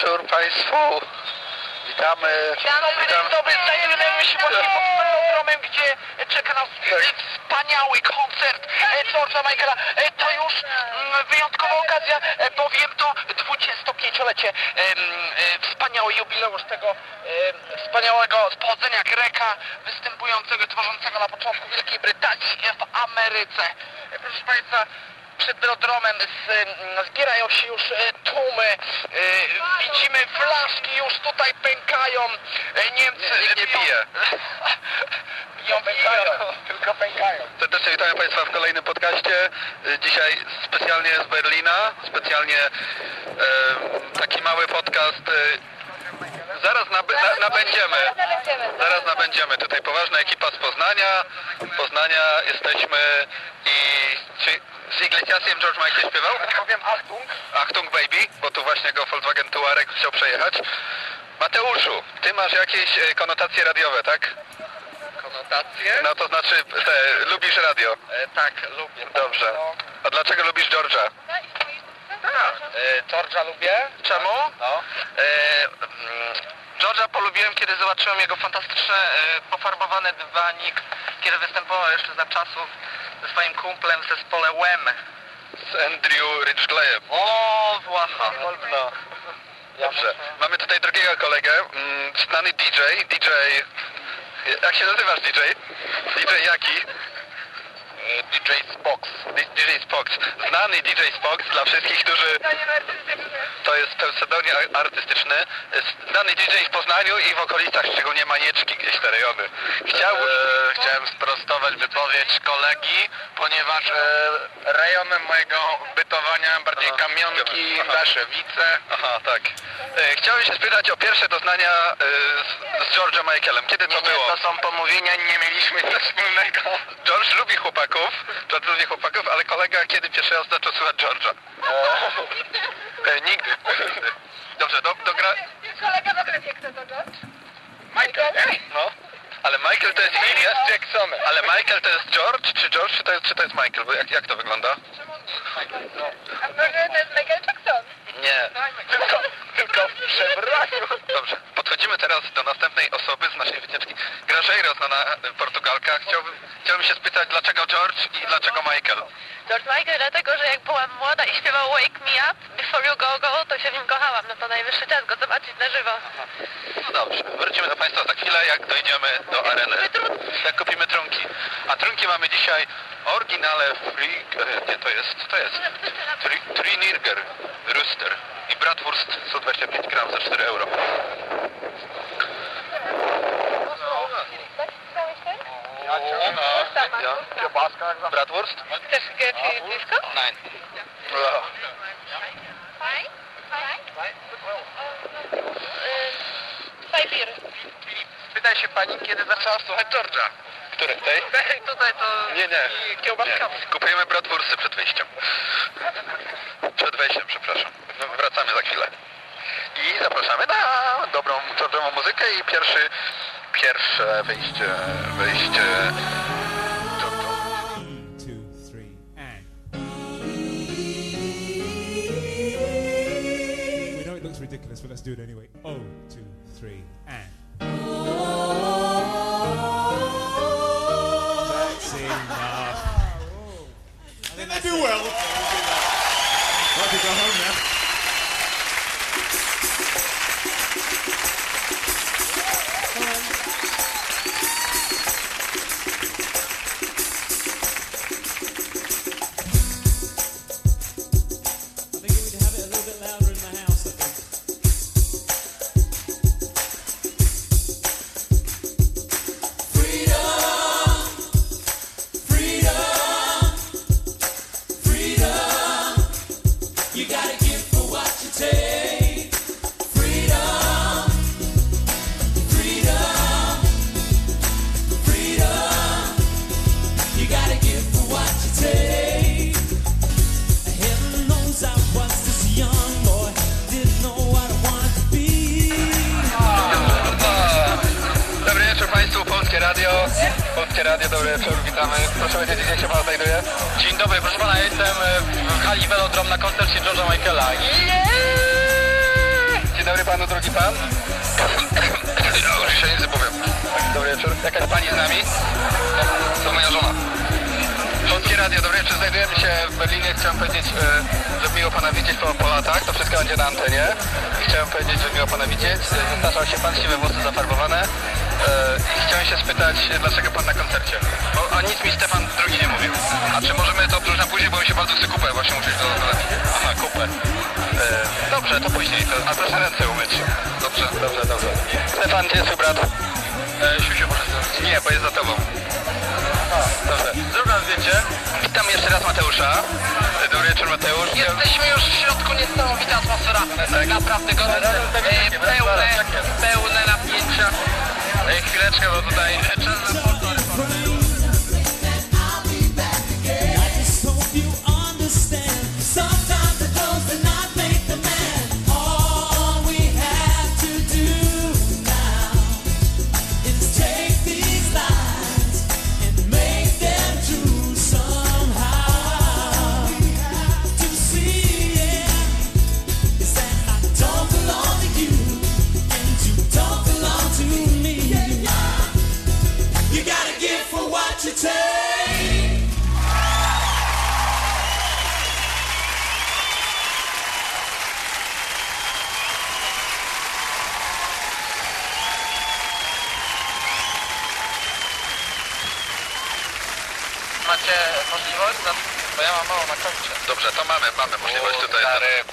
wieczór Państwu. Witamy. Dobry, dobry, znajdujemy się właśnie pod velodromem, gdzie czeka nas wspaniały koncert e, George'a Michaela. E, To już mm, wyjątkowa okazja, e, bowiem to 25-lecie em, e, wspaniały jubileusz tego wspaniałego pochodzenia Greka, występującego, tworzącego na początku Wielkiej Brytanii w Ameryce. Proszę Państwa, przed velodromem z, mm, zbierają się już e, tłumy, e, widzimy flaszki już tutaj pękają, e, Niemcy Nie, nikt nie biją- pije. biją, pękają, tylko pękają. Serdecznie witamy Państwa w kolejnym podcaście. Dzisiaj specjalnie z Berlina. Specjalnie taki mały podcast. Zaraz nab na, nabędziemy. Zaraz nabędziemy. Tutaj poważna ekipa z Poznania. Poznania jesteśmy i... Z Iglesiasem George Michael śpiewał? Powiem Achtung. Achtung Baby, bo tu właśnie go Volkswagen Tuareg chciał przejechać. Mateuszu, ty masz jakieś e, konotacje radiowe, tak? Konotacje? No to znaczy, te, lubisz radio. E, tak, lubię. Dobrze. A dlaczego lubisz George'a? tak. E, George'a lubię. Czemu? No. E, mm, George'a polubiłem, kiedy zobaczyłem jego fantastyczny e, pofarbowany dywanik, kiedy występował jeszcze za czasów ze swoim kumplem w zespole Wem. Z Andrew Ridgelyem. O, Włacha. No. Dobrze. Mamy tutaj drugiego kolegę, mm, znany DJ. DJ... Jak się nazywasz DJ? DJ jaki? E, DJ Spox. DJ Spox. Znany DJ Spox dla wszystkich, którzy... To jest pseudonim artystyczny. Znany DJ w Poznaniu i w okolicach, szczególnie Manieczki, gdzieś te rejony. Chciał... E, chciałem sprostować wypowiedź kolegi, ponieważ e, rejonem mojego bytowania bardziej Aha. kamionki. Daszewice. Aha, tak. E, chciałem się spytać o pierwsze doznania z, z George'em Michaelem. Kiedy to Nie, nie, było? to są pomówienia, nie mieliśmy nic wspólnego. George lubi chłopaków, George lubi chłopaków, ale kolega kiedy pierwszy raz zaczął słuchać George'a? E, nigdy. Dobrze, do, do gra... Kolega okresie, kto to George? Michael, nie? No. Ale Michael to jest imię z Jacksonem. Ale Michael to jest George, czy George, czy to jest, czy to jest Michael? Bo jak, jak to wygląda? A może to jest Michael Jackson? Nie. Tylko, tylko w przebraniu. Dobrze. Podchodzimy teraz do następnej osoby z naszej wycieczki. Grażeiro, znana e, Portugalka. Chciałbym, chciałbym się spytać, dlaczego George i dlaczego Michael? George Michael dlatego, że jak byłam młoda i śpiewał Wake Me Up, Before You Go Go, to się w nim kochałam. No to najwyższy czas go zobaczyć na żywo. No dobrze. Wrócimy do Państwa za chwilę, jak dojdziemy do areny. Jak kupimy trunki. A trunki mamy dzisiaj oryginale Free... Nie, to jest... To jest... Tri- Trinirger Rooster i Bratwurst 125 gram za 4 euro. Kiełbaska. Bratwurst? Chcesz blisko? Nein. Fajbir. Pytaj się pani, kiedy zaczęła słuchać George'a. Który? Tej? Ej, tutaj to... Nie, nie. Nie. Kupujemy bratwursty przed wyjściem. Przed wejściem, przepraszam. Wracamy za chwilę. I zapraszamy na dobrą, dobrą muzykę i pierwszy, pierwsze wyjście, wyjście... Polskie Radio, dobry wieczór, witamy. Proszę powiedzieć, gdzie się Pan znajduje? Dzień dobry, proszę pana, jestem e, w hali Velodrom na koncercie George'a Michaela. Dzień dobry panu, drogi pan. Ja już się nic nie powiem. Dobry wieczór. Jakaś pani z nami? To moja żona. Polskie Radio, dobry wieczór. Znajdujemy się w Berlinie. Chciałem powiedzieć, e, że miło pana widzieć po, po latach. To wszystko będzie na antenie. Chciałem powiedzieć, że miło pana widzieć. E, Zestarzał się pan, siwe włosy zafarbowane. E, I chciałem się spytać, e, dlaczego pan na koncercie? Bo, a nic mi Stefan drugi nie mówił. A czy możemy to obróć na później, bo mi się bardzo chce kupę. Właśnie iść do. Aha, kupę. E, dobrze, to później. To, a proszę ręce umyć. Dobrze, dobrze, dobrze. Stefan, gdzie jest brat? E, Siusiu, może. Nie, bo jest za tobą. Dobrze. Zrób nam zdjęcie. Witam jeszcze raz Mateusza. Dobry wieczór Mateusz. Jesteśmy już w środku, niesamowita atmosfera. Tak. Naprawdę gorące, e, pełne, pełne napięcia. Ik klets wat erbij.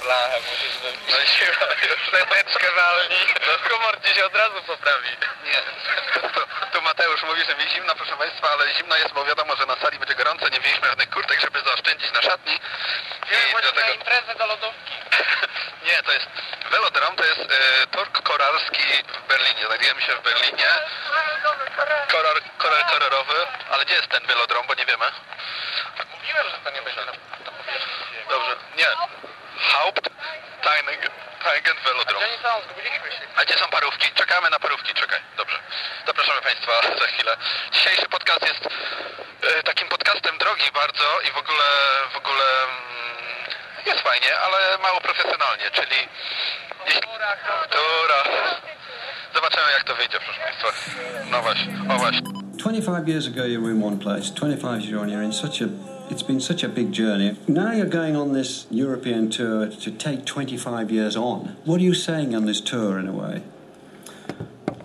Blachę, musisz No i się już walni. No humor ci się od razu poprawi. Nie. Tu, tu Mateusz mówi, że mi zimno, proszę Państwa, ale zimno jest, bo wiadomo, że na sali będzie gorąco, nie wzięliśmy żadnych kurtek, żeby zaoszczędzić na szatni. I Chodź na dlatego... imprezę do lodówki. Nie, to jest Velodrom, to jest e, tor koralski w Berlinie. Znajdujemy się w Berlinie. Koral, koral kolorowy, ale gdzie jest ten No właśnie, o 25 years ago, you were in one place. 25 years on, you're in such a. It's been such a big journey. Now you're going on this European tour to take 25 years on. What are you saying on this tour, in a way?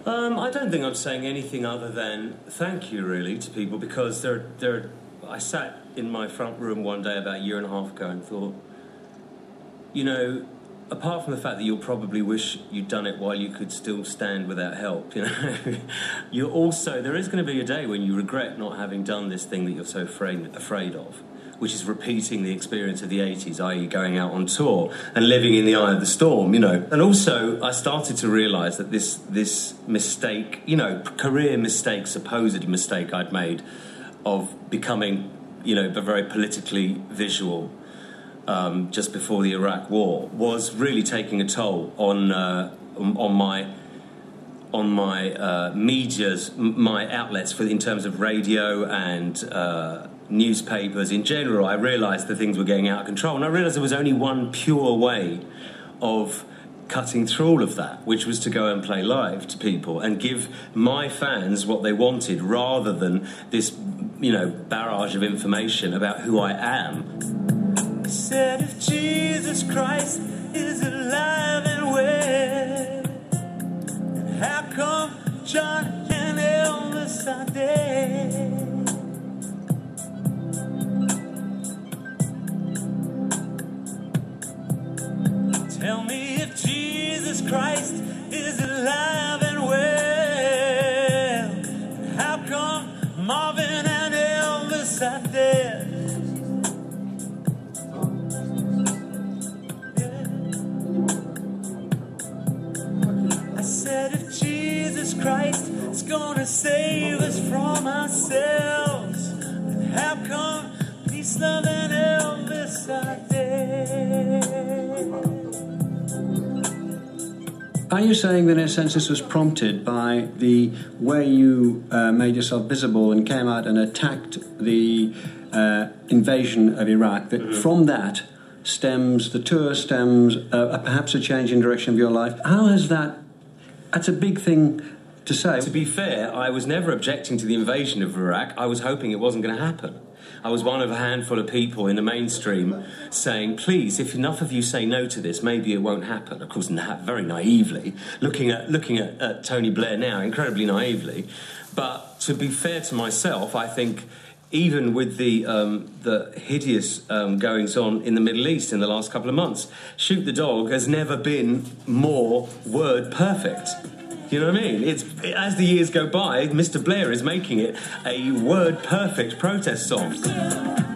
Um, I don't think I'm saying anything other than thank you, really, to people because they're they're. I sat in my front room one day about a year and a half ago and thought, you know, apart from the fact that you'll probably wish you'd done it while you could still stand without help, you know, you're also there is going to be a day when you regret not having done this thing that you're so afraid afraid of. Which is repeating the experience of the 80s, i.e., going out on tour and living in the eye of the storm, you know. And also, I started to realise that this this mistake, you know, career mistake, supposed mistake I'd made of becoming, you know, very politically visual um, just before the Iraq War was really taking a toll on uh, on my on my uh, media's my outlets for in terms of radio and uh, newspapers in general. I realised that things were getting out of control, and I realised there was only one pure way of cutting through all of that, which was to go and play live to people and give my fans what they wanted, rather than this you know barrage of information about who I am. Said if Jesus Christ is alive and well, how come John and Elvis are dead? Tell me if Jesus Christ save us from ourselves, then how come peace, love, and Elvis are dead? Are you saying that, in a sense, this was prompted by the way you uh, made yourself visible and came out and attacked the uh, invasion of Iraq? That from that, stems, the tour stems, uh, perhaps a change in direction of your life. How has that? That's a big thing to say. To be fair, I was never objecting to the invasion of Iraq. I was hoping it wasn't going to happen. I was one of a handful of people in the mainstream saying, please, if enough of you say no to this, maybe it won't happen. Of course, na- very naively, looking at, looking at, at Tony Blair now, incredibly naively. But to be fair to myself, I think even with the, um, the hideous um, goings on in the Middle East in the last couple of months, Shoot the Dog has never been more word perfect. You know what I mean? It's as the years go by, Mr. Blair is making it a word perfect protest song.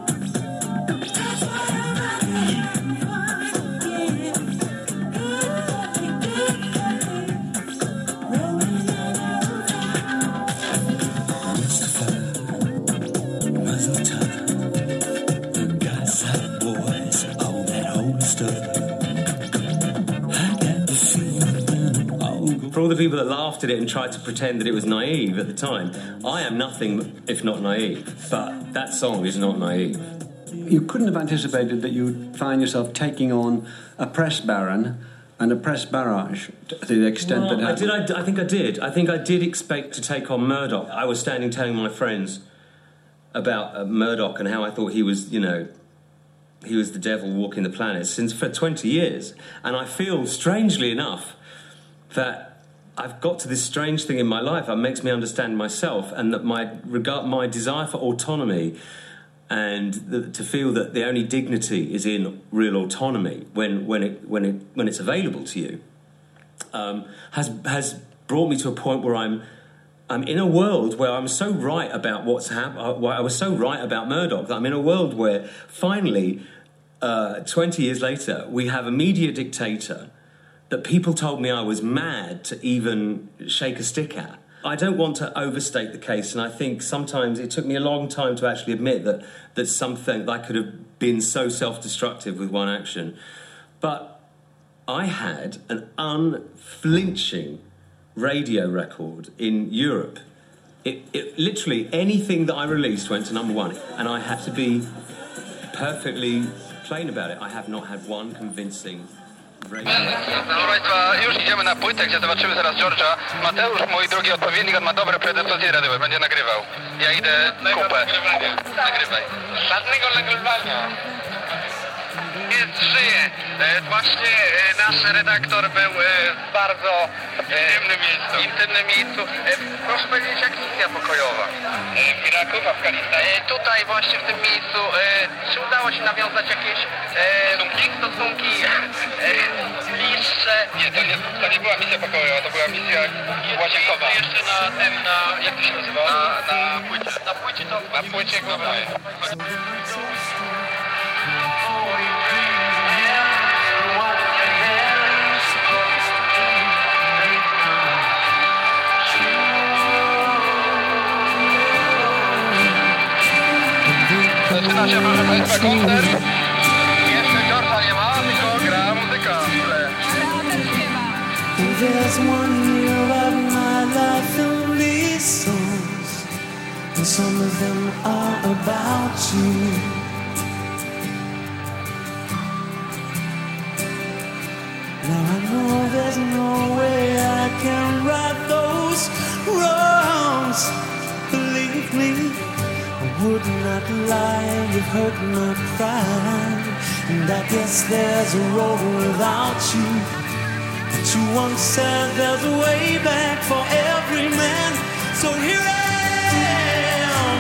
The people that laughed at it and tried to pretend that it was naive at the time, I am nothing if not naive. But that song is not naive. you couldn't have anticipated that you'd find yourself taking on a press baron and a press barrage to the extent Well, that I did. I, I think I did. I think I did expect to take on Murdoch. I was standing telling my friends about uh, Murdoch and how I thought he was, you know, he was the devil walking the planet since for 20 years. And I feel, strangely enough, that I've got to this strange thing in my life that makes me understand myself, and that my regard, my desire for autonomy, and the, to feel that the only dignity is in real autonomy when when it when it when it's available to you, um, has has brought me to a point where I'm. I'm in a world where I'm so right about what's happened. I was so right about Murdoch that I'm in a world where finally, uh, 20 years later, we have a media dictator that people told me I was mad to even shake a stick at. I don't want to overstate the case, and I think sometimes it took me a long time to actually admit that that something that I could have been so self-destructive with one action. But I had an unflinching radio record in Europe. It, it literally anything that I released went to number one, and I had to be perfectly plain about it. I have not had one convincing. Proszę Państwa, już idziemy na płytę, gdzie zobaczymy zaraz George'a. Mateusz, mój drugi odpowiednik, on ma dobre predyspozycje radiowe, będzie nagrywał. Ja idę kupę. Nagrywaj. Żadnego nagrywania. Jest, żyje. Właśnie e, nasz redaktor był e, w bardzo e, intymnym miejscu. Intymnym miejscu. Proszę powiedzieć, jak misja pokojowa? W Iraku, w Afganistanie. Tutaj właśnie w tym miejscu. Czy udało się nawiązać jakieś stosunki, stosunki bliższe? Nie, to nie, to nie była misja pokojowa, to była misja łazienkowa. Jeszcze na tym, na, jak to się nazywa? Na, na płycie. Na płycie to... Na płycie. There's one year of my life these songs, and some of them are about you. Now I know there's no way I can right those wrongs. Believe me, I would not lie, you've hurt my pride, and I guess there's a road without you. But you once said there's a way back for every man. So here I am.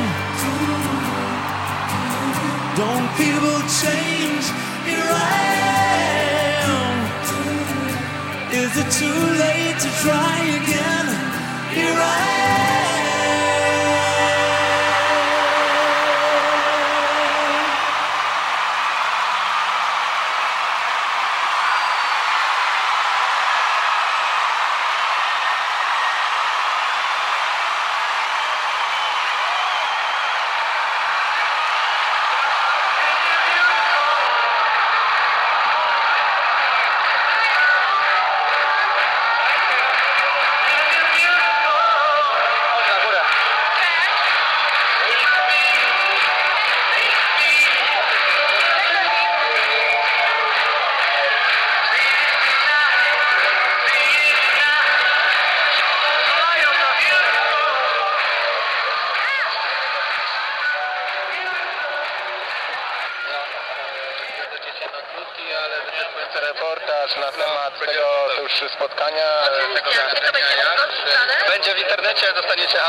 Don't people change? Here I am. Is it too late to try again? Here I am.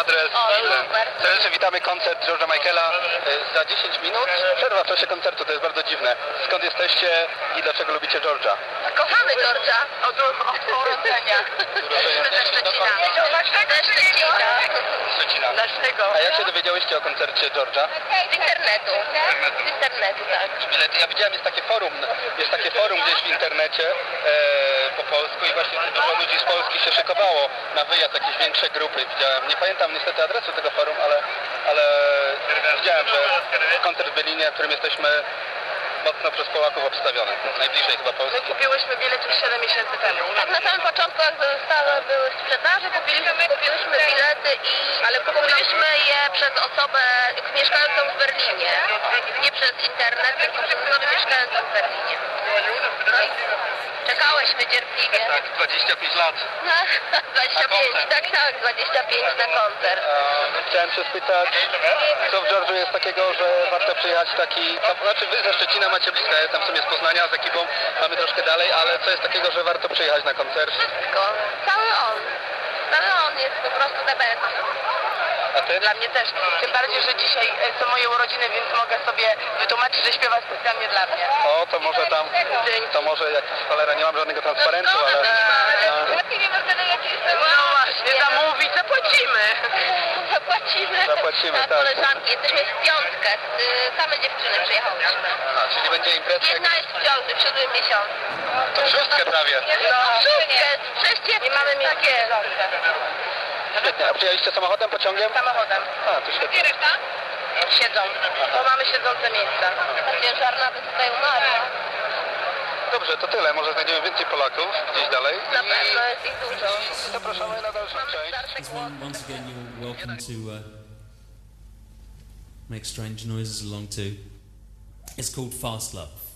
Adres. Serdecznie witamy koncert George'a Michaela y, za 10 minut. Przerwa w czasie koncertu, to jest bardzo dziwne. Skąd jesteście i dlaczego lubicie George'a? Kochamy Georgia. Od, od urodzenia. Szczecina. Szczecina. Dlaczego? A jak się dowiedziałyście o koncercie George'a? Z internetu. Z internetu, tak. Bilety. Ja widziałem, jest takie forum, jest takie forum gdzieś w internecie e, po polsku i właśnie dużo ludzi z Polski się szykowało na wyjazd, jakieś większe grupy. Widziałem, nie pamiętam niestety adresu tego forum, ale, ale widziałem, że koncert w Berlinie, w którym jesteśmy mocno przez Polaków obstawiony. Najbliżej chyba Polski. Kupiłyśmy bilety już 7 miesięcy temu. Tak, na samym początku jak zostały były sprzedaży, kupiliśmy, kupiłyśmy bilety i... Ale kupiliśmy je przez osobę mieszkającą w Berlinie. Nie przez internet, tylko przez osobę mieszkającą w Berlinie. No i czekałyśmy cierpliwie. Tak, 25 lat. No, 25, tak, tak, 25 na koncert. E, Chciałem się spytać, co w Georgiu jest takiego, że warto przyjechać taki... To znaczy wy ze Szczecina macie blisko, ja jestem w sumie z Poznania, z ekipą mamy troszkę dalej, ale co jest takiego, że warto przyjechać na koncert? Wszystko, cały on. Cały on jest po prostu the best. A ty? Dla mnie też. Tym bardziej, że dzisiaj e, są moje urodziny, więc mogę sobie wytłumaczyć, że śpiewa specjalnie dla mnie. O, to może tam, to może jak cholera, nie mam żadnego transparentu, ale... jakiś No właśnie, zamówić, zapłacimy. Zapłacimy. Zapłacimy, Na tak. koleżanki. Jesteśmy w piątkę. y, Same dziewczyny przyjechałyśmy. Aha, czyli będzie impreza Jedna jest w ciąży, w siódmym miesiącu. to w szóstkę prawie. No, szóstkę. Sześć dziewczyn. Nie mamy tak miejsca. jest. Świetnie, a przyjechaliście samochodem, pociągiem? Samochodem. A, to świetnie. Siedzą, bo mamy siedzące miejsca. Ta ciężarna by tutaj umarła. Dobrze, to tyle, może znajdziemy więcej Polaków gdzieś dalej. Na pewno jest ich dużo. Zapraszamy na dalszą część. Once, once again, you're welcome to uh, make strange noises along to. It's called Fast Love.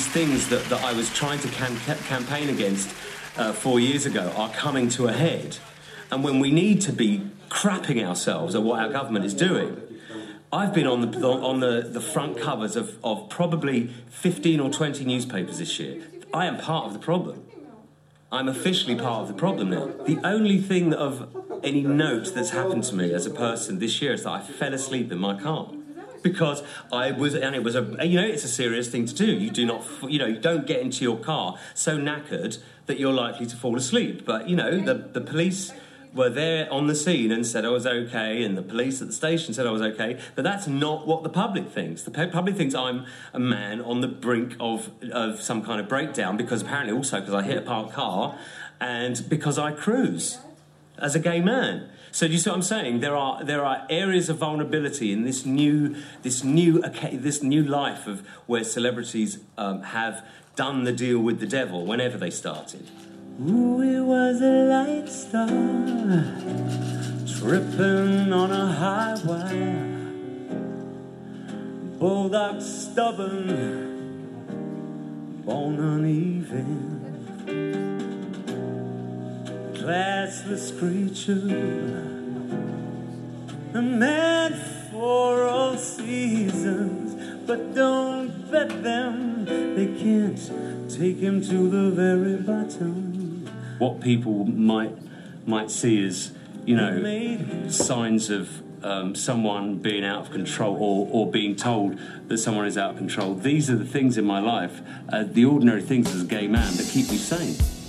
These things that, that I was trying to cam- campaign against uh, four years ago are coming to a head. And when we need to be crapping ourselves at what our government is doing, I've been on the on the, the front covers of, of probably 15 or 20 newspapers this year. I am part of the problem. I'm officially part of the problem now. The only thing of any note that's happened to me as a person this year is that I fell asleep in my car. Because I was, and it was a, you know, it's a serious thing to do. You do not, you know, you don't get into your car so knackered that you're likely to fall asleep. But, you know, the, the police were there on the scene and said I was okay, and the police at the station said I was okay, but that's not what the public thinks. The public thinks I'm a man on the brink of, of some kind of breakdown because apparently also because I hit a parked car and because I cruise as a gay man. So do you see what I'm saying? There are there are areas of vulnerability in this new this new this new life of where celebrities um, have done the deal with the devil whenever they started. Ooh, it was a light star tripping on a high wire. Bulldog stubborn, born uneven. Classless creature, a man for all seasons, but don't bet them, they can't take him to the very bottom. What people might might see as, you know, signs of um, someone being out of control or, or being told that someone is out of control. These are the things in my life, uh, the ordinary things as a gay man that keep me sane.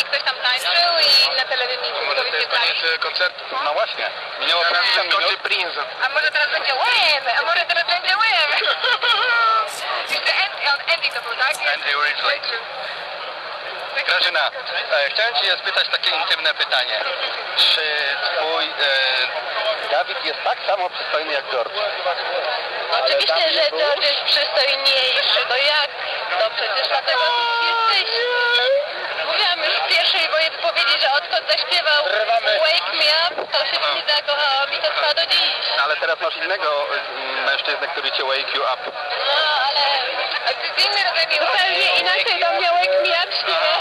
I ktoś tam tańczył i na telewizji Może to jest koniec e, koncertu? No właśnie. Minęło 50 minut. A może teraz będzie łeb, a może teraz będzie łeb. Jeszcze Andy, to był, tak? Andy Ridgely. Grażyna, e, chciałem Cię spytać takie intymne pytanie. Czy Twój e, Dawid jest tak samo przystojny jak George? Oczywiście, że George jest przystojniejszy. No jak? No przecież dlatego jesteś. W pierwszej mojej wypowiedzi, że odkąd zaśpiewał Wake Me Up, to się w nim zakochałam i to trwa do dziś. Ale teraz masz innego mm, mężczyznę, który Cię wake you up. No ale z innym rodzajem zupełnie inaczej do mnie Wake Me Up śpiewa.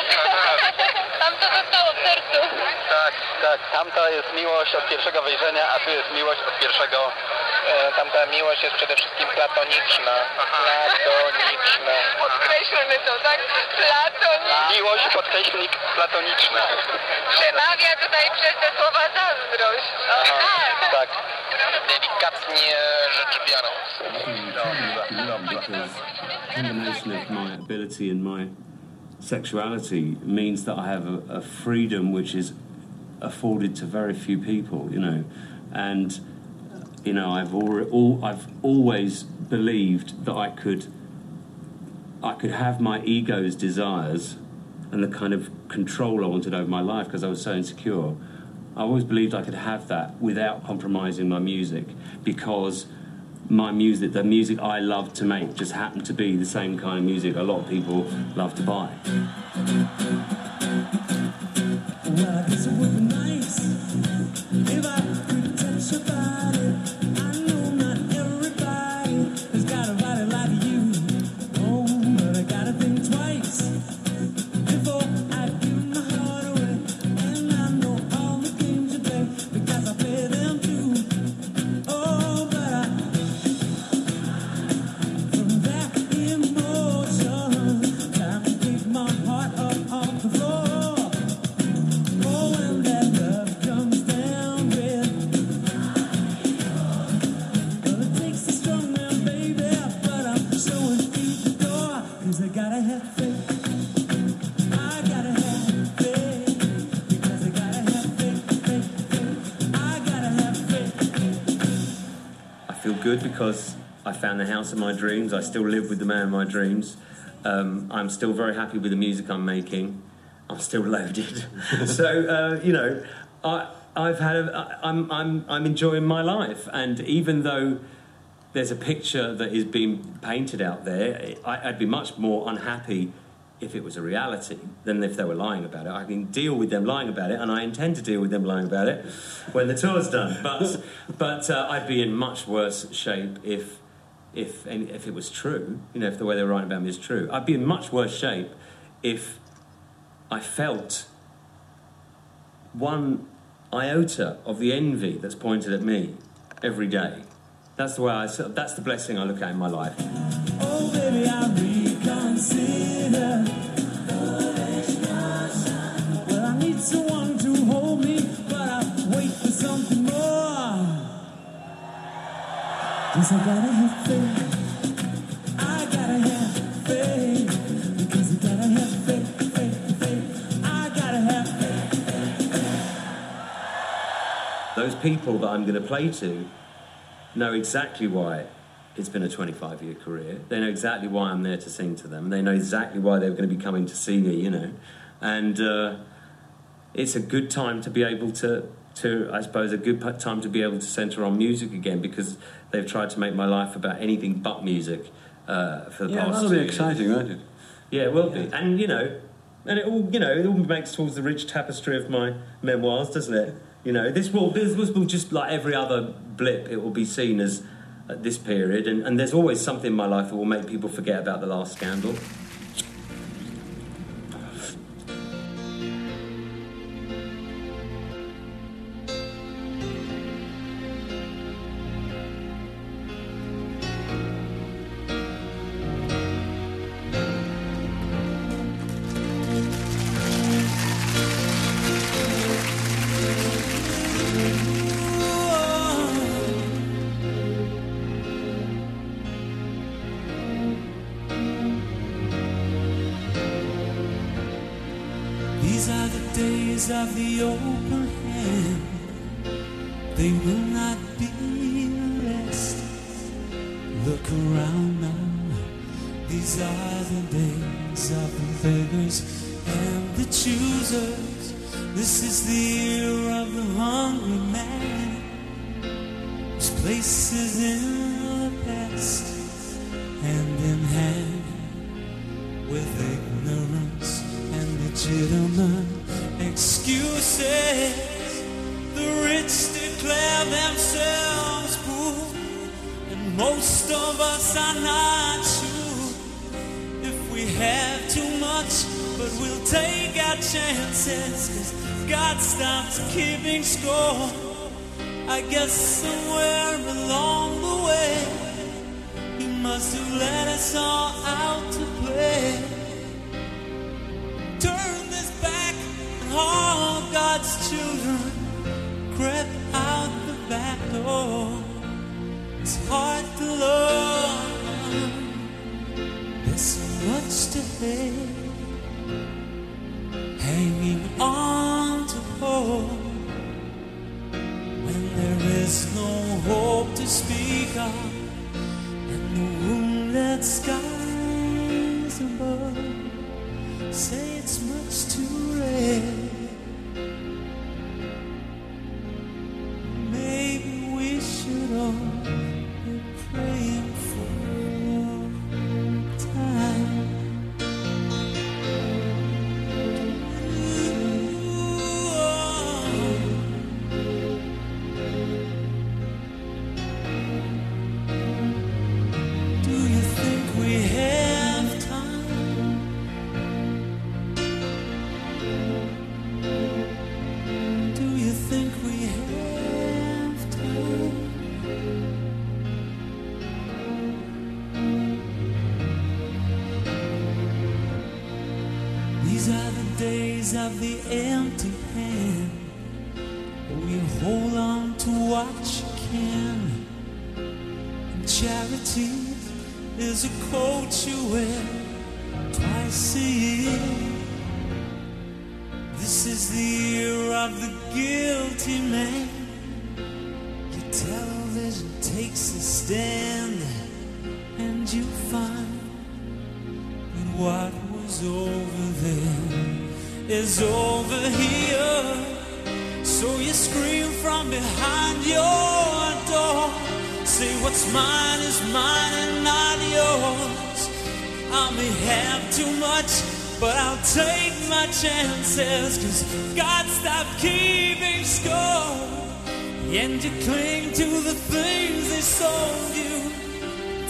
Tam to zostało w sercu. Tak, tak. Tamta jest miłość od pierwszego wejrzenia, a tu jest miłość od pierwszego... E, Tamta miłość jest przede wszystkim platoniczna. Platoniczna. Podkreślmy to, tak? Platonik. Miłość, podkreślnik platoniczny. Przemawia tutaj przez te słowa zazdrość. O, tak. Tak. Delikatnie rzecz biorąc. because combination of my ability and my sexuality means that I have a, a freedom which is afforded to very few people, you know, and you know I've all, I've always believed that I could I could have my ego's desires and the kind of control I wanted over my life because I was so insecure. I always believed I could have that without compromising my music because my music, the music I love to make, just happened to be the same kind of music a lot of people love to buy. Because I found the house of my dreams. I still live with the man of my dreams. Um, I'm still very happy with the music I'm making. I'm still loaded. so uh, you know, I, I've had. A, I'm, I'm, I'm enjoying my life, and even though there's a picture that is being painted out there, I, I'd be much more unhappy if it was a reality than if they were lying about it. I can deal with them lying about it, and I intend to deal with them lying about it when the tour's done. But but uh, I'd be in much worse shape if if if it was true. You know, if the way they were writing about me is true, I'd be in much worse shape if I felt one iota of the envy that's pointed at me every day. That's the way I. That's the blessing I look at in my life. Oh, baby, I gotta have faith. I gotta have faith. Because. I gotta have faith. Those people that I'm going to play to know exactly why it's been a 25 year career. They know exactly why I'm there to sing to them. They know exactly why they're going to be coming to see me, you know. And uh, it's a good time to be able to, to, I suppose, a good time to be able to centre on music again because they've tried to make my life about anything but music uh, for the Yeah, past that'll two be years. exciting, won't it? Yeah, it will be. And, you know, and it all, you know, it all makes towards the rich tapestry of my memoirs, doesn't it? You know, this will, this will just like every other blip, it will be seen as at this period. And, and there's always something in my life that will make people forget about the last scandal. of the open hand, they will God. am say what's mine is mine and not yours. I may have too much, but I'll take my chances. Cause God stopped keeping score. And you cling to the things they sold you.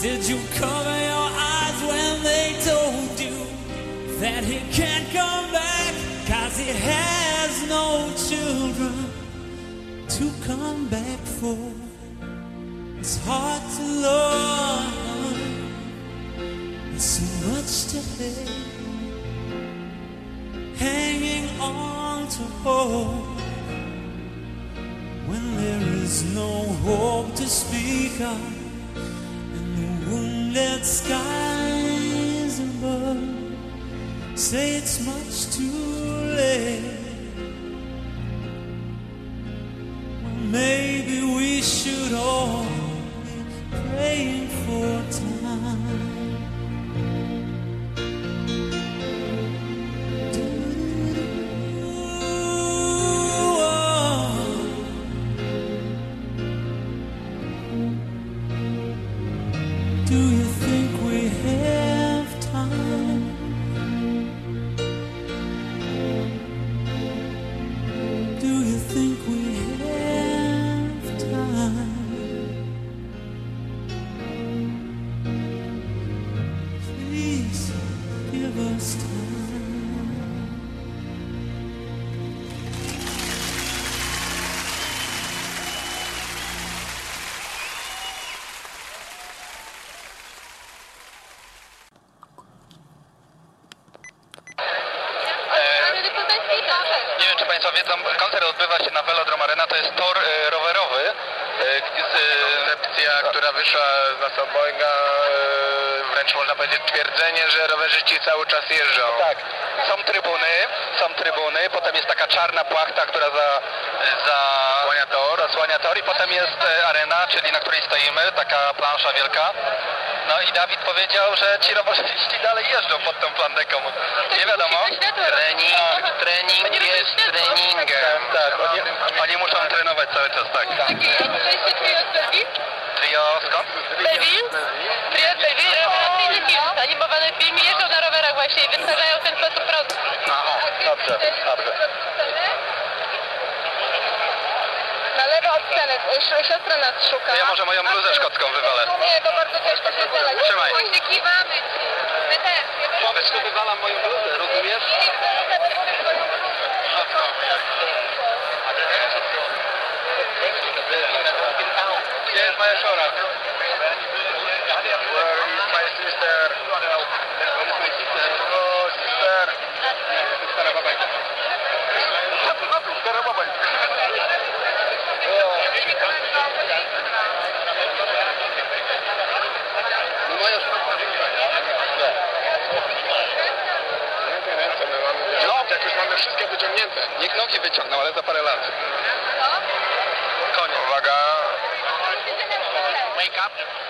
Did you cover your eyes when they told you that he can't come back? Cause he has no children to come back for. It's hard to love, there's so much to hate, hanging on to hope when there is no hope to speak of, and the wounded skies above say it's much too late. Well, maybe we should all praying for tonight. Państwo wiedzą, koncert odbywa się na Velodrom Arena, to jest tor e, rowerowy. E, koncepcja, która wyszła z nas obojga, e, wręcz można powiedzieć twierdzenie, że rowerzyści cały czas jeżdżą. No tak, są trybuny, są trybuny, potem jest taka czarna płachta, która za, za zasłania tor i potem jest arena, czyli na której stoimy, taka plansza wielka. No i Dawid powiedział, że ci rowerzyści dalej jeżdżą pod tą plandeką. Nie wiadomo. Trening, trening jest treningiem. Tak, oni, oni muszą trenować cały czas, tak. Trio skąd? Devil? Trio Devil, rewelacyjny film, animowany film i jeżdżą na rowerach właśnie i wytwarzają ten sposób prosty. Aha, dobrze, dobrze. Na lewo od sceny, siostra nas szuka. Ja może moją bluzę szkocką wywalę. Nie, to bardzo ciężko się znaleźć. Trzymaj. Właśnie kiwamy. My też. Powiedz, że wywalam moją bluzę, rozumiesz? Yeah.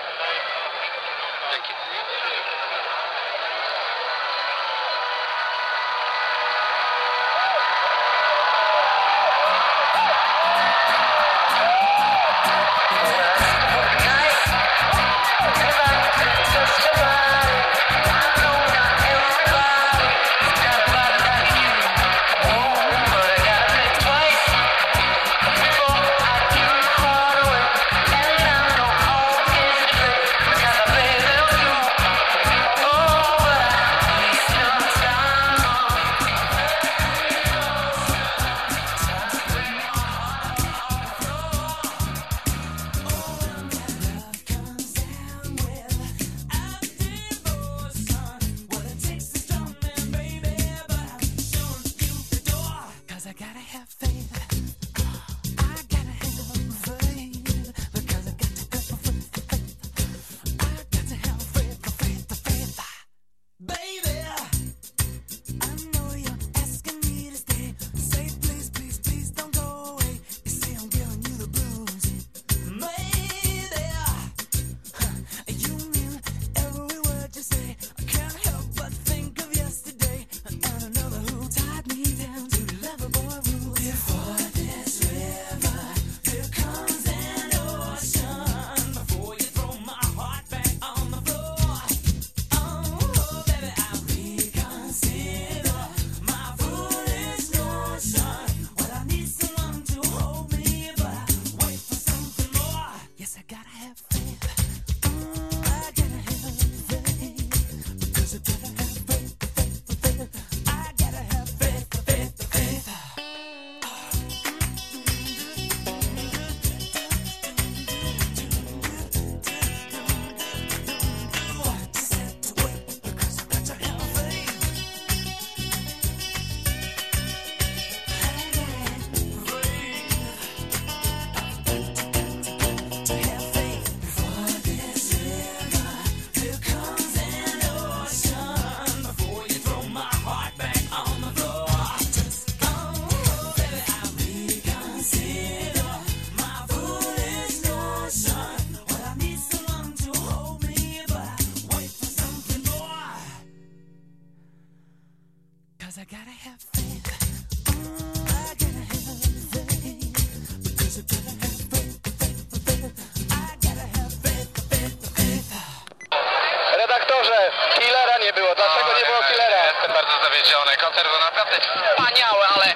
Redaktorze, killera nie było. Dlaczego nie było killera? Jestem bardzo zawiedziony. Koncert był naprawdę wspaniały, ale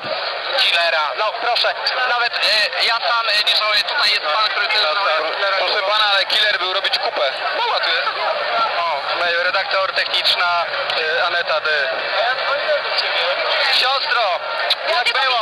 killera. No proszę, nawet e, ja sam e, nie żałuję. Tutaj jest pan, który też Proszę pana, ale killer był robić kupę. Mała tu jest. O, redaktor techniczna e, Aneta D. Siostro, jak było?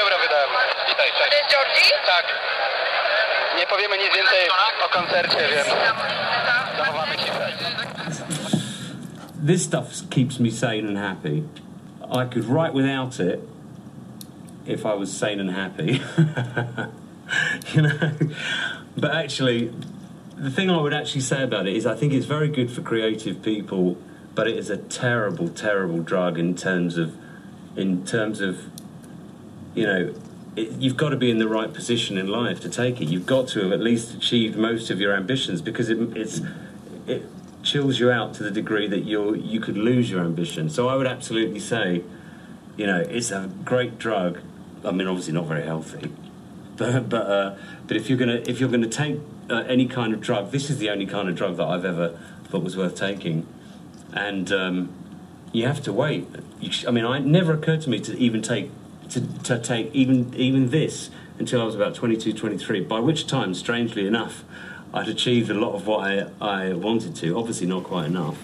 Tak, 45 euro wydałem. Witaj, To cześć. jest Georgie? Tak. Nie powiemy nic więcej o koncercie, więc zachowamy ciszę. this stuff keeps me sane and happy. I could write without it if I was sane and happy. you know? But actually, the thing I would actually say about it is I think it's very good for creative people, but it is a terrible, terrible drug in terms of, in terms of, you know, it, you've got to be in the right position in life to take it. You've got to have at least achieved most of your ambitions because it, it's it chills you out to the degree that you you could lose your ambition. So I would absolutely say, you know, it's a great drug. I mean, obviously not very healthy, but but uh, but if you're gonna if you're gonna take uh, any kind of drug, this is the only kind of drug that I've ever thought was worth taking, and um, you have to wait. Sh- I mean, I, it never occurred to me to even take to, to take even even this until I was about 22, 23, by which time, strangely enough, I'd achieved a lot of what I, I wanted to. Obviously, not quite enough.